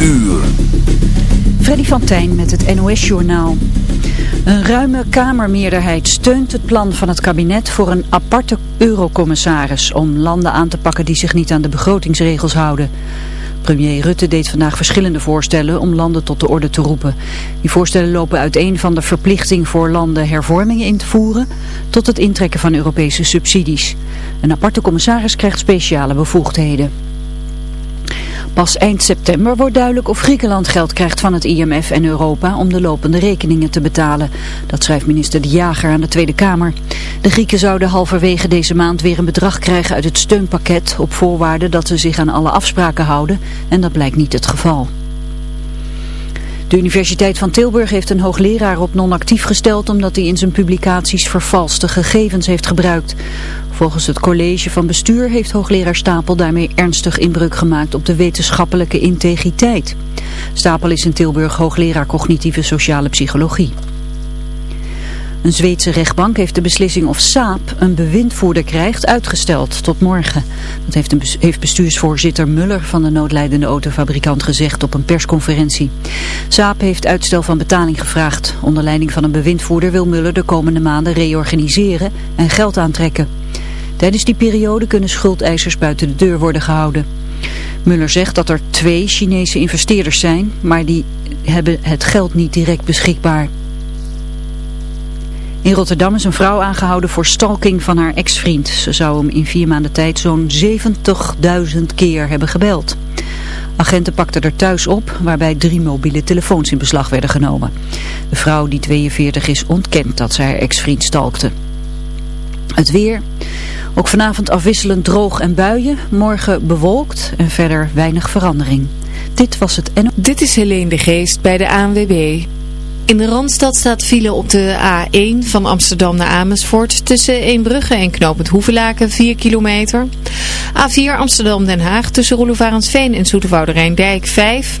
uur. Freddy van Tijn met het NOS-journaal. Een ruime Kamermeerderheid steunt het plan van het kabinet voor een aparte eurocommissaris om landen aan te pakken die zich niet aan de begrotingsregels houden. Premier Rutte deed vandaag verschillende voorstellen om landen tot de orde te roepen. Die voorstellen lopen uiteen van de verplichting voor landen hervormingen in te voeren tot het intrekken van Europese subsidies. Een aparte commissaris krijgt speciale bevoegdheden. Pas eind september wordt duidelijk of Griekenland geld krijgt van het IMF en Europa om de lopende rekeningen te betalen. Dat schrijft minister De Jager aan de Tweede Kamer. De Grieken zouden halverwege deze maand weer een bedrag krijgen uit het steunpakket op voorwaarde dat ze zich aan alle afspraken houden en dat blijkt niet het geval. De Universiteit van Tilburg heeft een hoogleraar op non-actief gesteld omdat hij in zijn publicaties vervalste gegevens heeft gebruikt. Volgens het college van bestuur heeft hoogleraar Stapel daarmee ernstig inbreuk gemaakt op de wetenschappelijke integriteit. Stapel is in Tilburg hoogleraar cognitieve sociale psychologie. Een Zweedse rechtbank heeft de beslissing of Saab een bewindvoerder krijgt uitgesteld tot morgen. Dat heeft, bestuursvoorzitter Muller van de noodlijdende autofabrikant gezegd op een persconferentie. Saab heeft uitstel van betaling gevraagd. Onder leiding van een bewindvoerder wil Muller de komende maanden reorganiseren en geld aantrekken. Tijdens die periode kunnen schuldeisers buiten de deur worden gehouden. Muller zegt dat er twee Chinese investeerders zijn, maar die hebben het geld niet direct beschikbaar. In Rotterdam is een vrouw aangehouden voor stalking van haar ex-vriend. Ze zou hem in vier maanden tijd zo'n 70.000 keer hebben gebeld. Agenten pakten er thuis op, waarbij drie mobiele telefoons in beslag werden genomen. De vrouw, die 42 is, ontkent dat ze haar ex-vriend stalkte. Het weer. Ook vanavond afwisselend droog en buien. Morgen bewolkt en verder weinig verandering. Dit was het en... Dit is Helene de Geest bij de ANWB. In de Randstad staat file op de A1 van Amsterdam naar Amersfoort tussen Eembrugge en Knopend Hoevelaken 4 kilometer. A4 Amsterdam-Den Haag tussen Roelofarensveen en Zoeterwoude Rijndijk 5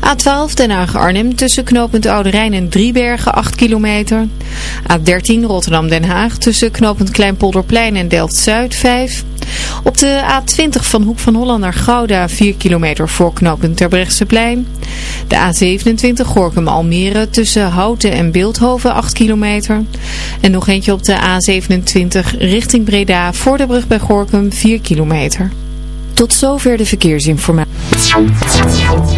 A12 Den Haag-Arnhem tussen knooppunt Oude Rijn en Driebergen 8 kilometer. A13 Rotterdam-Den Haag tussen knooppunt Kleinpolderplein en Delft-Zuid 5. Op de A20 van Hoek van Holland naar Gouda 4 kilometer voor knooppunt Terbrechtseplein. De A27 Gorkum-Almere tussen Houten en Beeldhoven 8 kilometer. En nog eentje op de A27 richting Breda voor de brug bij Gorkum 4 kilometer. Tot zover de verkeersinformatie.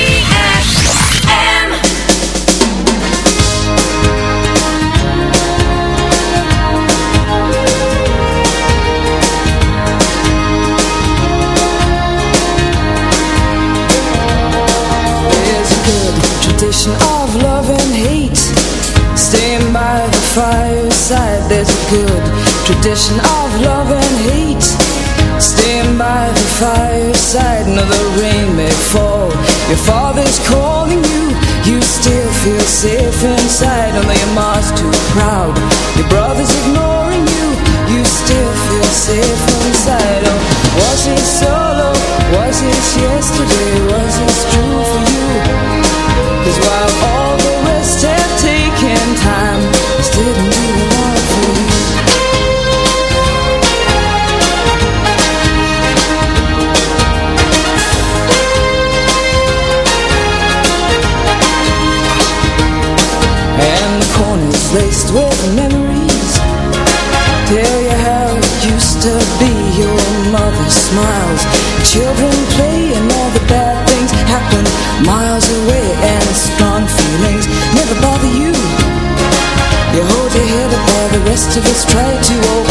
Tradition of love and hate. Staying by the fireside No, the rain may fall. Your father's calling you You still feel safe smiles. Children play and all the bad things happen Miles away and strong feelings Never bother you. You hold your head up while the rest of us try to Oh,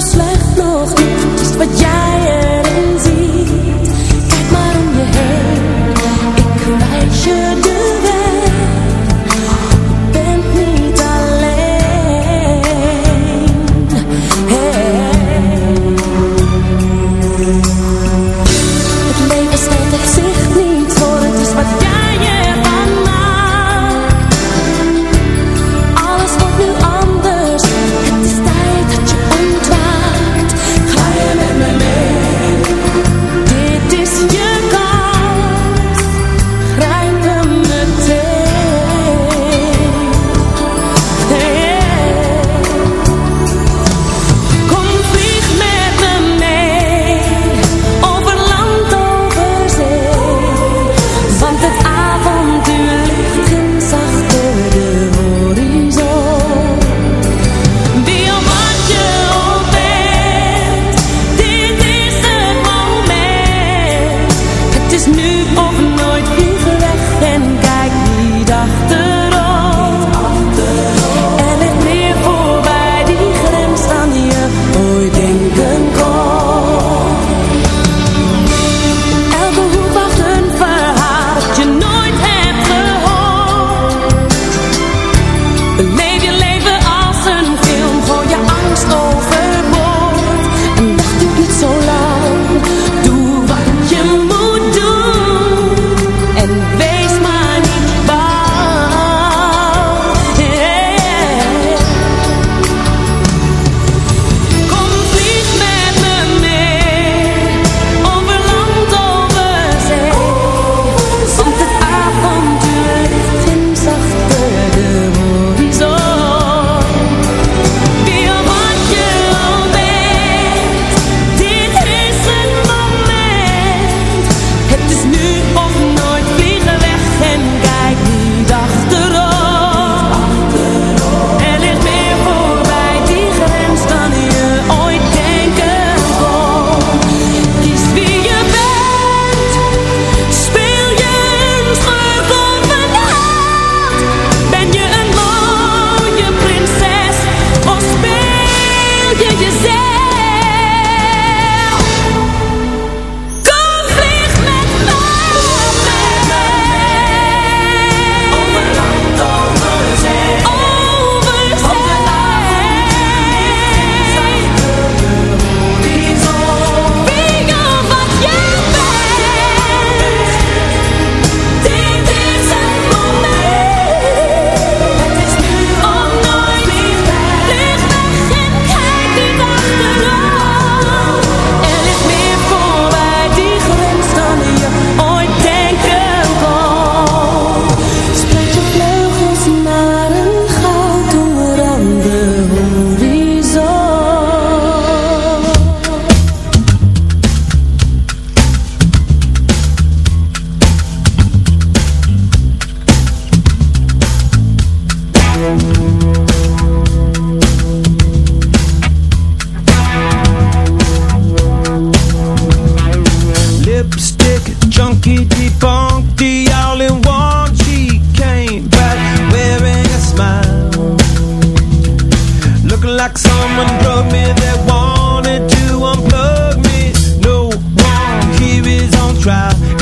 slecht nog. Is wat jij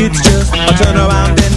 It's just a turnaround and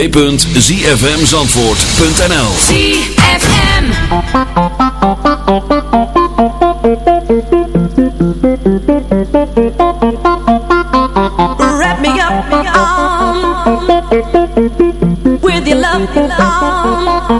www.zfmzandvoort.nl ZFM. Wrap me up, me up With your love, your love.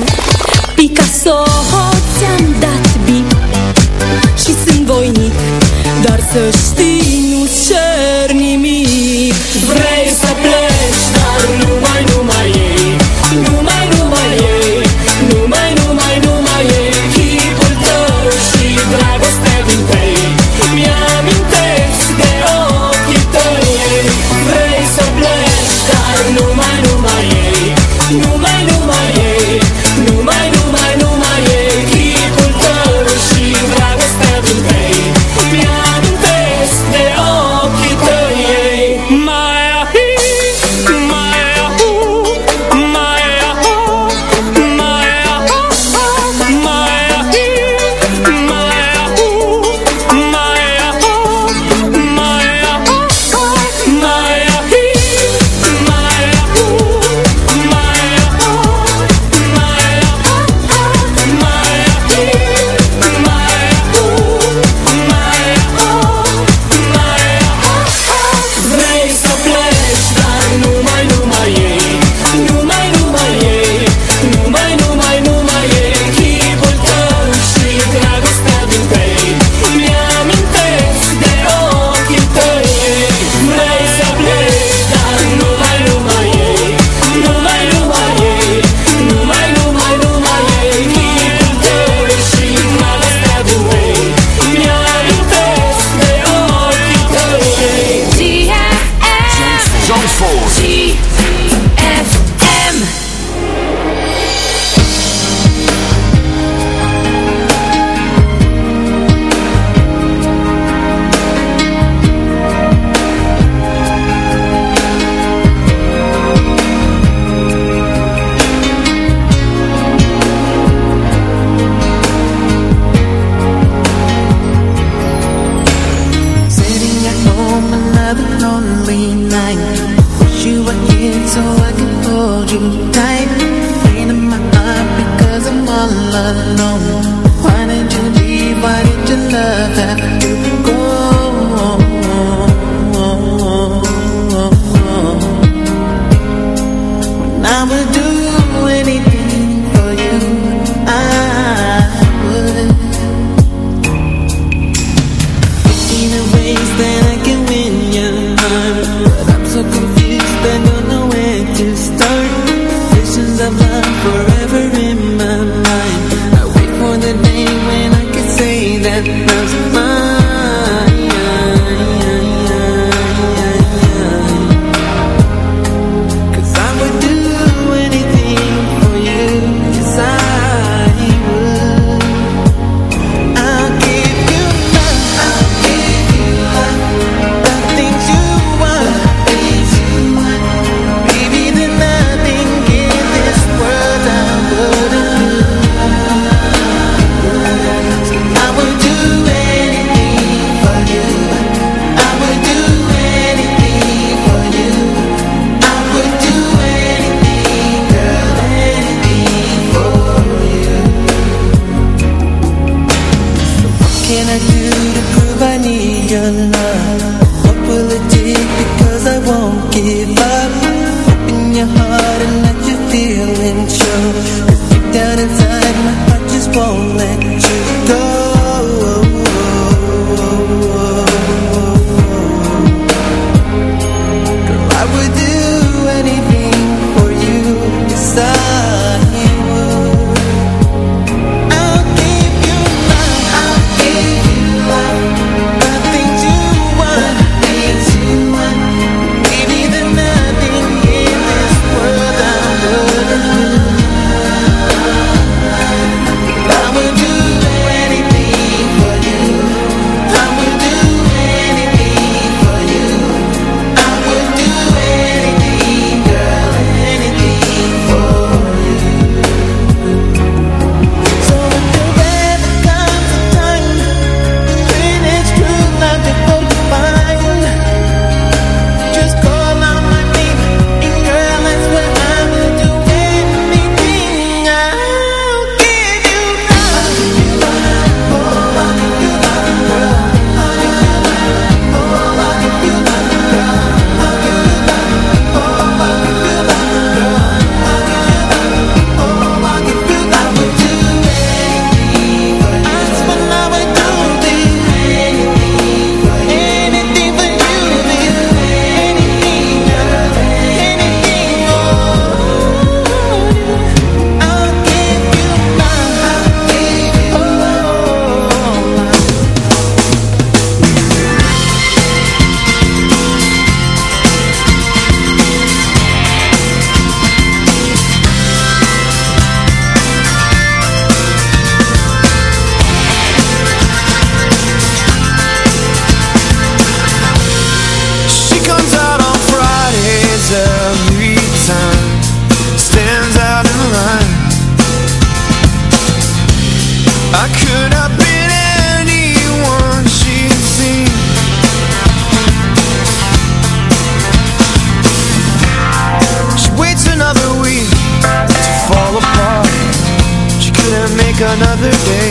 so I can hold you tight in my heart because I'm all alone Why did you leave? Why did you love another day.